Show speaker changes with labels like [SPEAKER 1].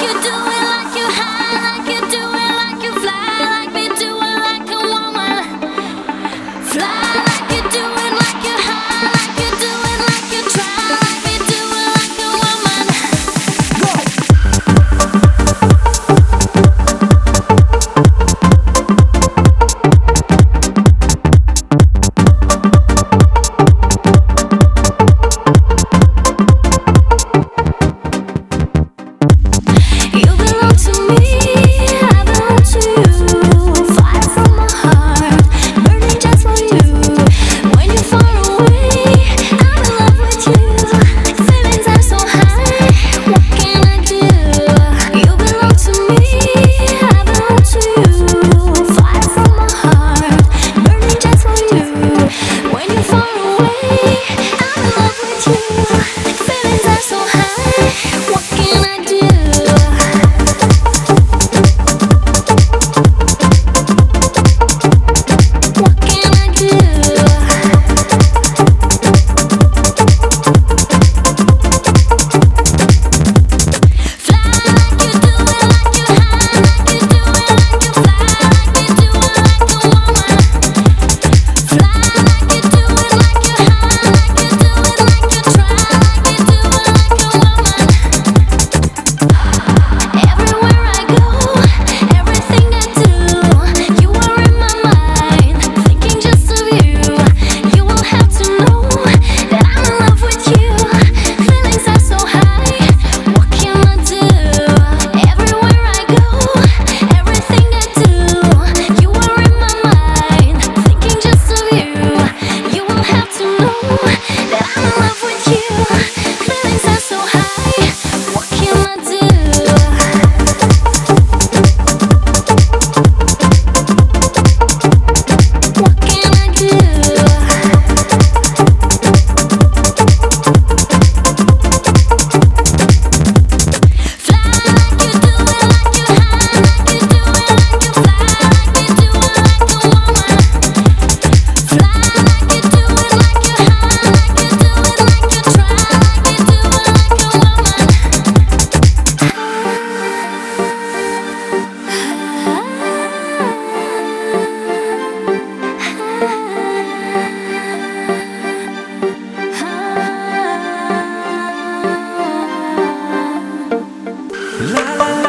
[SPEAKER 1] you do it 我的爱情。la la